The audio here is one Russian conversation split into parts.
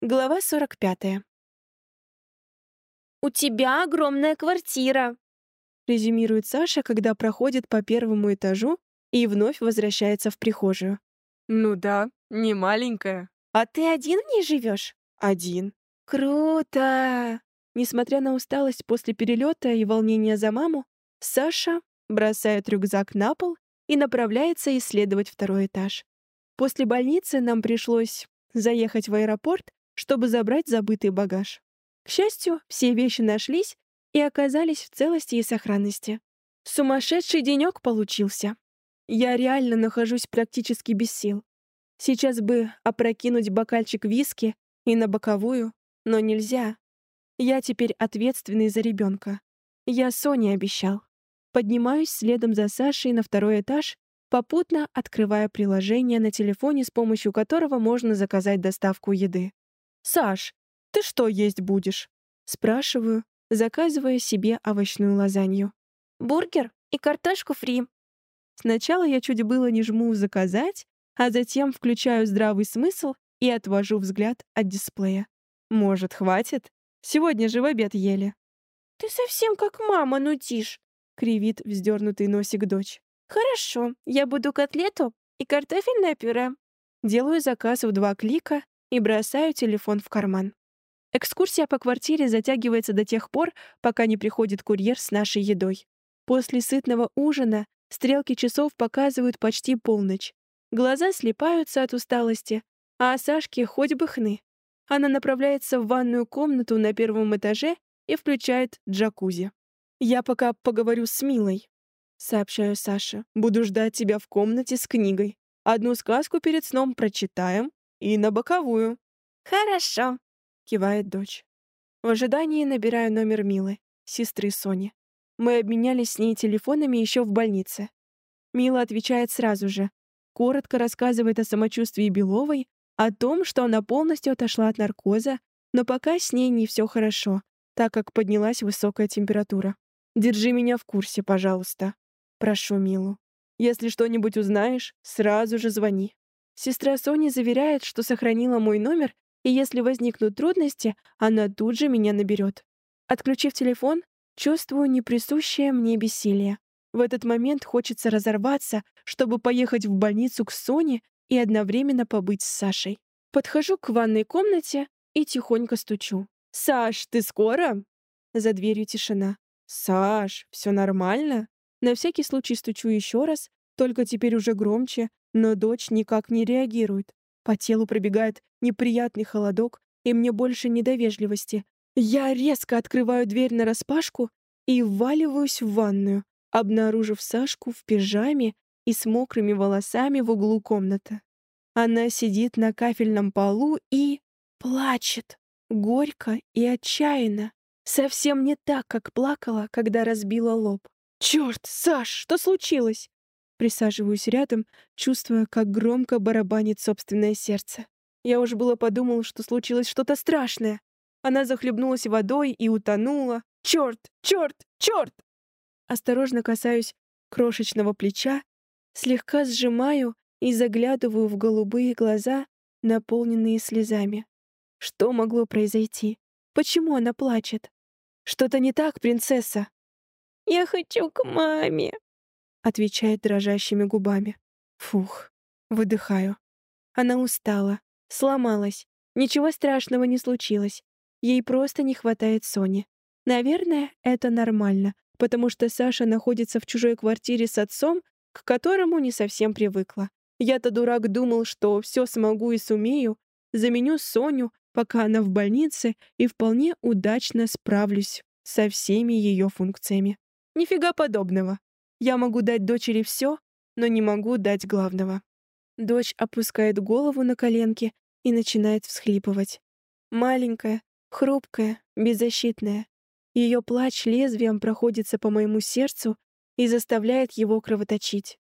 Глава 45. «У тебя огромная квартира», — резюмирует Саша, когда проходит по первому этажу и вновь возвращается в прихожую. «Ну да, не маленькая». «А ты один в ней живешь? «Один». «Круто!» Несмотря на усталость после перелета и волнение за маму, Саша бросает рюкзак на пол и направляется исследовать второй этаж. После больницы нам пришлось заехать в аэропорт чтобы забрать забытый багаж. К счастью, все вещи нашлись и оказались в целости и сохранности. Сумасшедший денек получился. Я реально нахожусь практически без сил. Сейчас бы опрокинуть бокальчик виски и на боковую, но нельзя. Я теперь ответственный за ребенка. Я Соне обещал. Поднимаюсь следом за Сашей на второй этаж, попутно открывая приложение на телефоне, с помощью которого можно заказать доставку еды. «Саш, ты что есть будешь?» Спрашиваю, заказывая себе овощную лазанью. «Бургер и картошку фри». Сначала я чуть было не жму «заказать», а затем включаю здравый смысл и отвожу взгляд от дисплея. «Может, хватит? Сегодня же в обед ели». «Ты совсем как мама нудишь», — кривит вздернутый носик дочь. «Хорошо, я буду котлету и картофельное пюре». Делаю заказ в два клика и бросаю телефон в карман. Экскурсия по квартире затягивается до тех пор, пока не приходит курьер с нашей едой. После сытного ужина стрелки часов показывают почти полночь. Глаза слепаются от усталости, а Сашке хоть бы хны. Она направляется в ванную комнату на первом этаже и включает джакузи. «Я пока поговорю с Милой», — сообщаю Саше. «Буду ждать тебя в комнате с книгой. Одну сказку перед сном прочитаем, и на боковую. Хорошо, кивает дочь. В ожидании набираю номер Милы, сестры Сони. Мы обменялись с ней телефонами еще в больнице. Мила отвечает сразу же. Коротко рассказывает о самочувствии Беловой, о том, что она полностью отошла от наркоза, но пока с ней не все хорошо, так как поднялась высокая температура. «Держи меня в курсе, пожалуйста», — прошу Милу. «Если что-нибудь узнаешь, сразу же звони». Сестра Сони заверяет, что сохранила мой номер, и если возникнут трудности, она тут же меня наберет. Отключив телефон, чувствую неприсущее мне бессилие. В этот момент хочется разорваться, чтобы поехать в больницу к Соне и одновременно побыть с Сашей. Подхожу к ванной комнате и тихонько стучу. «Саш, ты скоро?» За дверью тишина. «Саш, все нормально?» На всякий случай стучу еще раз, только теперь уже громче, но дочь никак не реагирует. По телу пробегает неприятный холодок, и мне больше не до вежливости. Я резко открываю дверь нараспашку и вваливаюсь в ванную, обнаружив Сашку в пижаме и с мокрыми волосами в углу комнаты. Она сидит на кафельном полу и... плачет. Горько и отчаянно. Совсем не так, как плакала, когда разбила лоб. «Чёрт, Саш, что случилось?» Присаживаюсь рядом, чувствуя, как громко барабанит собственное сердце. Я уж было подумал, что случилось что-то страшное. Она захлебнулась водой и утонула. Черт, черт, черт! Осторожно касаюсь крошечного плеча, слегка сжимаю и заглядываю в голубые глаза, наполненные слезами. Что могло произойти? Почему она плачет? Что-то не так, принцесса? «Я хочу к маме», отвечает дрожащими губами. Фух, выдыхаю. Она устала, сломалась. Ничего страшного не случилось. Ей просто не хватает Сони. Наверное, это нормально, потому что Саша находится в чужой квартире с отцом, к которому не совсем привыкла. Я-то дурак думал, что все смогу и сумею, заменю Соню, пока она в больнице, и вполне удачно справлюсь со всеми ее функциями. Нифига подобного. Я могу дать дочери все, но не могу дать главного. Дочь опускает голову на коленки и начинает всхлипывать. Маленькая, хрупкая, беззащитная. Ее плач лезвием проходится по моему сердцу и заставляет его кровоточить.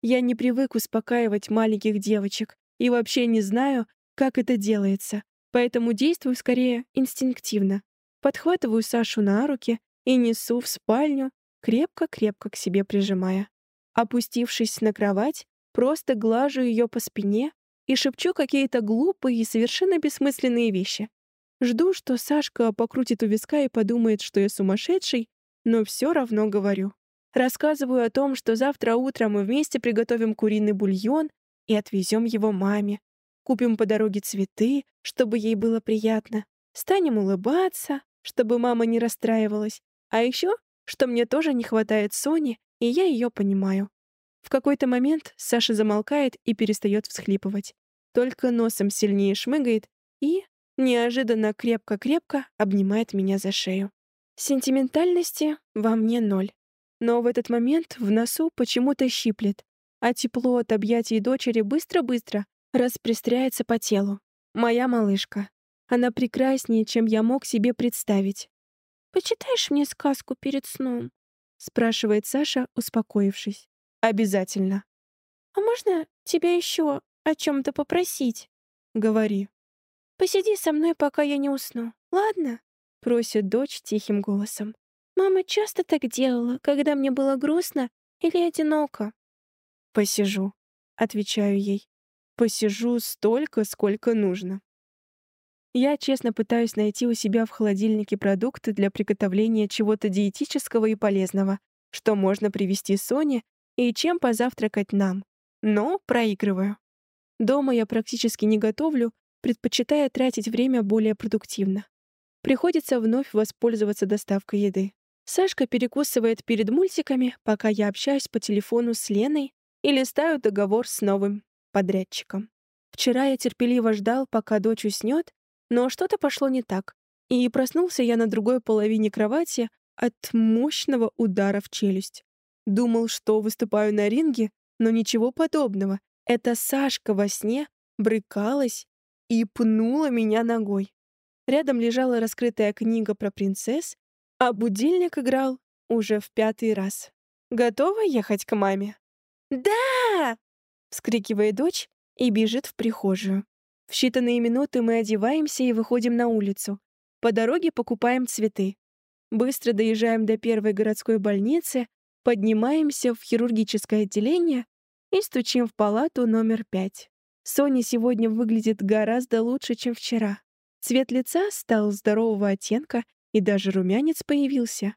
Я не привык успокаивать маленьких девочек и вообще не знаю, как это делается, поэтому действую скорее инстинктивно. Подхватываю Сашу на руки и несу в спальню, крепко-крепко к себе прижимая. Опустившись на кровать, просто глажу ее по спине, и шепчу какие-то глупые и совершенно бессмысленные вещи. Жду, что Сашка покрутит у виска и подумает, что я сумасшедший, но все равно говорю. Рассказываю о том, что завтра утром мы вместе приготовим куриный бульон и отвезем его маме. Купим по дороге цветы, чтобы ей было приятно. Станем улыбаться, чтобы мама не расстраивалась. А еще, что мне тоже не хватает Сони, и я ее понимаю. В какой-то момент Саша замолкает и перестает всхлипывать. Только носом сильнее шмыгает и, неожиданно крепко-крепко, обнимает меня за шею. Сентиментальности во мне ноль. Но в этот момент в носу почему-то щиплет, а тепло от объятий дочери быстро-быстро распрестряется по телу. Моя малышка. Она прекраснее, чем я мог себе представить. «Почитаешь мне сказку перед сном?» — спрашивает Саша, успокоившись. «Обязательно». «А можно тебя еще о чем-то попросить?» «Говори». «Посиди со мной, пока я не усну, ладно?» — просит дочь тихим голосом. Мама часто так делала, когда мне было грустно или одиноко. «Посижу», — отвечаю ей. «Посижу столько, сколько нужно». Я честно пытаюсь найти у себя в холодильнике продукты для приготовления чего-то диетического и полезного, что можно привезти Соне и чем позавтракать нам. Но проигрываю. Дома я практически не готовлю, предпочитая тратить время более продуктивно. Приходится вновь воспользоваться доставкой еды. Сашка перекусывает перед мультиками, пока я общаюсь по телефону с Леной и листаю договор с новым подрядчиком. Вчера я терпеливо ждал, пока дочь уснет, но что-то пошло не так, и проснулся я на другой половине кровати от мощного удара в челюсть. Думал, что выступаю на ринге, но ничего подобного. Это Сашка во сне брыкалась и пнула меня ногой. Рядом лежала раскрытая книга про принцесс, а будильник играл уже в пятый раз. «Готова ехать к маме?» «Да!» — вскрикивает дочь и бежит в прихожую. В считанные минуты мы одеваемся и выходим на улицу. По дороге покупаем цветы. Быстро доезжаем до первой городской больницы, поднимаемся в хирургическое отделение и стучим в палату номер пять. Соня сегодня выглядит гораздо лучше, чем вчера. Цвет лица стал здорового оттенка, и даже румянец появился.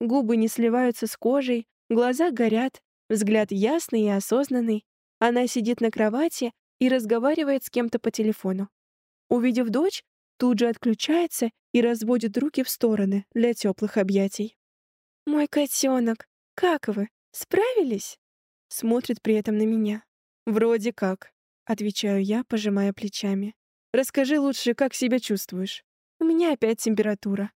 Губы не сливаются с кожей, глаза горят, взгляд ясный и осознанный. Она сидит на кровати и разговаривает с кем-то по телефону. Увидев дочь, тут же отключается и разводит руки в стороны для теплых объятий. «Мой котенок, как вы? Справились?» Смотрит при этом на меня. «Вроде как», — отвечаю я, пожимая плечами. «Расскажи лучше, как себя чувствуешь. У меня опять температура.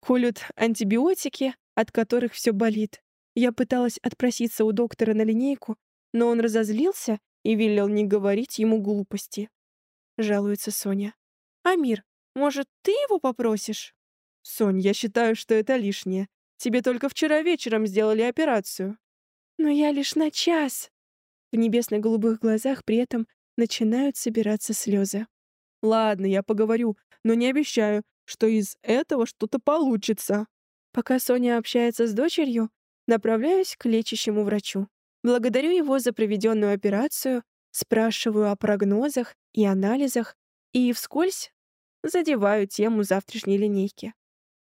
Колют антибиотики, от которых все болит. Я пыталась отпроситься у доктора на линейку, но он разозлился и велел не говорить ему глупости. Жалуется Соня. «Амир, может, ты его попросишь?» «Сонь, я считаю, что это лишнее. Тебе только вчера вечером сделали операцию». «Но я лишь на час». В небесно-голубых глазах при этом начинают собираться слезы. «Ладно, я поговорю, но не обещаю, что из этого что-то получится. Пока Соня общается с дочерью, направляюсь к лечащему врачу. Благодарю его за проведенную операцию, спрашиваю о прогнозах и анализах и вскользь задеваю тему завтрашней линейки.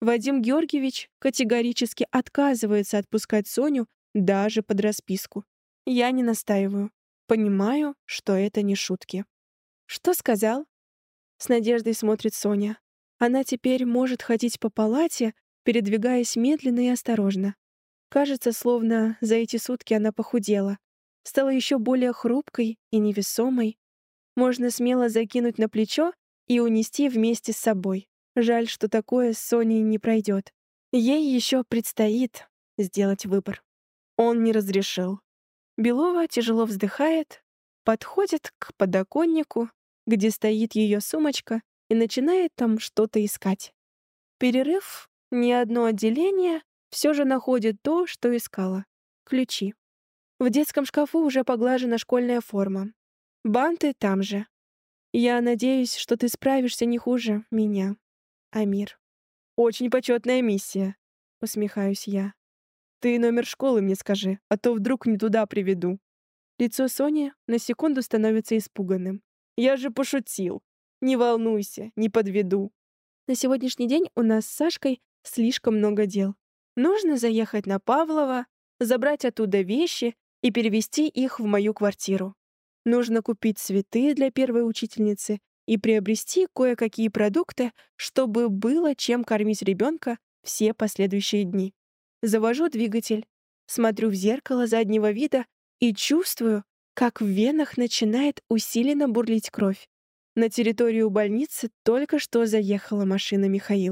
Вадим Георгиевич категорически отказывается отпускать Соню даже под расписку. Я не настаиваю. Понимаю, что это не шутки. «Что сказал?» С надеждой смотрит Соня. Она теперь может ходить по палате, передвигаясь медленно и осторожно. Кажется, словно за эти сутки она похудела. Стала еще более хрупкой и невесомой. Можно смело закинуть на плечо и унести вместе с собой. Жаль, что такое с Соней не пройдет. Ей еще предстоит сделать выбор. Он не разрешил. Белова тяжело вздыхает, подходит к подоконнику, где стоит ее сумочка, и начинает там что-то искать. Перерыв, ни одно отделение все же находит то, что искала — ключи. В детском шкафу уже поглажена школьная форма. Банты там же. Я надеюсь, что ты справишься не хуже меня, Амир. Очень почетная миссия, усмехаюсь я. Ты номер школы мне скажи, а то вдруг не туда приведу. Лицо Сони на секунду становится испуганным. Я же пошутил. Не волнуйся, не подведу. На сегодняшний день у нас с Сашкой слишком много дел. Нужно заехать на Павлова, забрать оттуда вещи и перевести их в мою квартиру. Нужно купить цветы для первой учительницы и приобрести кое-какие продукты, чтобы было чем кормить ребенка все последующие дни. Завожу двигатель, смотрю в зеркало заднего вида и чувствую, как в венах начинает усиленно бурлить кровь. На территорию больницы только что заехала машина Михаила.